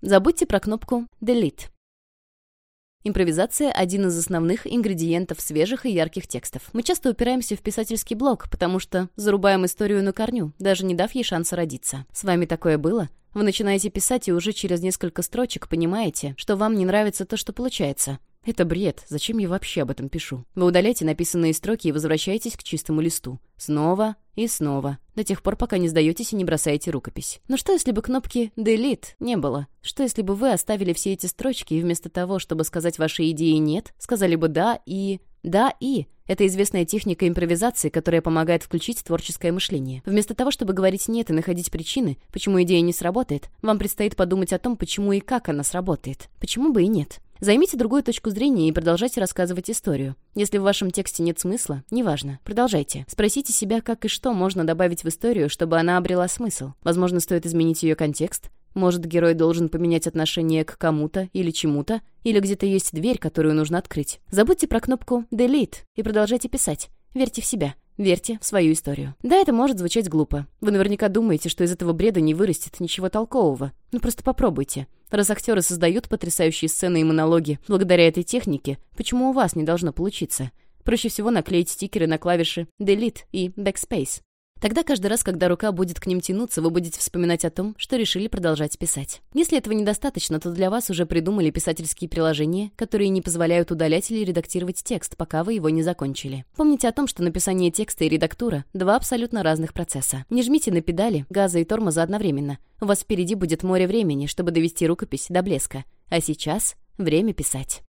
Забудьте про кнопку «Delete». Импровизация – один из основных ингредиентов свежих и ярких текстов. Мы часто упираемся в писательский блок, потому что зарубаем историю на корню, даже не дав ей шанса родиться. С вами такое было? Вы начинаете писать и уже через несколько строчек понимаете, что вам не нравится то, что получается. Это бред. Зачем я вообще об этом пишу? Вы удаляете написанные строки и возвращаетесь к чистому листу. Снова и снова. До тех пор, пока не сдаетесь и не бросаете рукопись. Но что, если бы кнопки «Delete» не было? Что, если бы вы оставили все эти строчки и вместо того, чтобы сказать вашей идеи «нет», сказали бы «да» и «да» и... Это известная техника импровизации, которая помогает включить творческое мышление. Вместо того, чтобы говорить «нет» и находить причины, почему идея не сработает, вам предстоит подумать о том, почему и как она сработает. Почему бы и нет? Займите другую точку зрения и продолжайте рассказывать историю. Если в вашем тексте нет смысла, неважно, продолжайте. Спросите себя, как и что можно добавить в историю, чтобы она обрела смысл. Возможно, стоит изменить ее контекст. Может, герой должен поменять отношение к кому-то или чему-то, или где-то есть дверь, которую нужно открыть. Забудьте про кнопку «Delete» и продолжайте писать. Верьте в себя. Верьте в свою историю. Да, это может звучать глупо. Вы наверняка думаете, что из этого бреда не вырастет ничего толкового. Ну просто попробуйте. Раз актеры создают потрясающие сцены и монологи благодаря этой технике, почему у вас не должно получиться? Проще всего наклеить стикеры на клавиши Delete и Backspace. Тогда каждый раз, когда рука будет к ним тянуться, вы будете вспоминать о том, что решили продолжать писать. Если этого недостаточно, то для вас уже придумали писательские приложения, которые не позволяют удалять или редактировать текст, пока вы его не закончили. Помните о том, что написание текста и редактура — два абсолютно разных процесса. Не жмите на педали, газа и тормоза одновременно. У вас впереди будет море времени, чтобы довести рукопись до блеска. А сейчас время писать.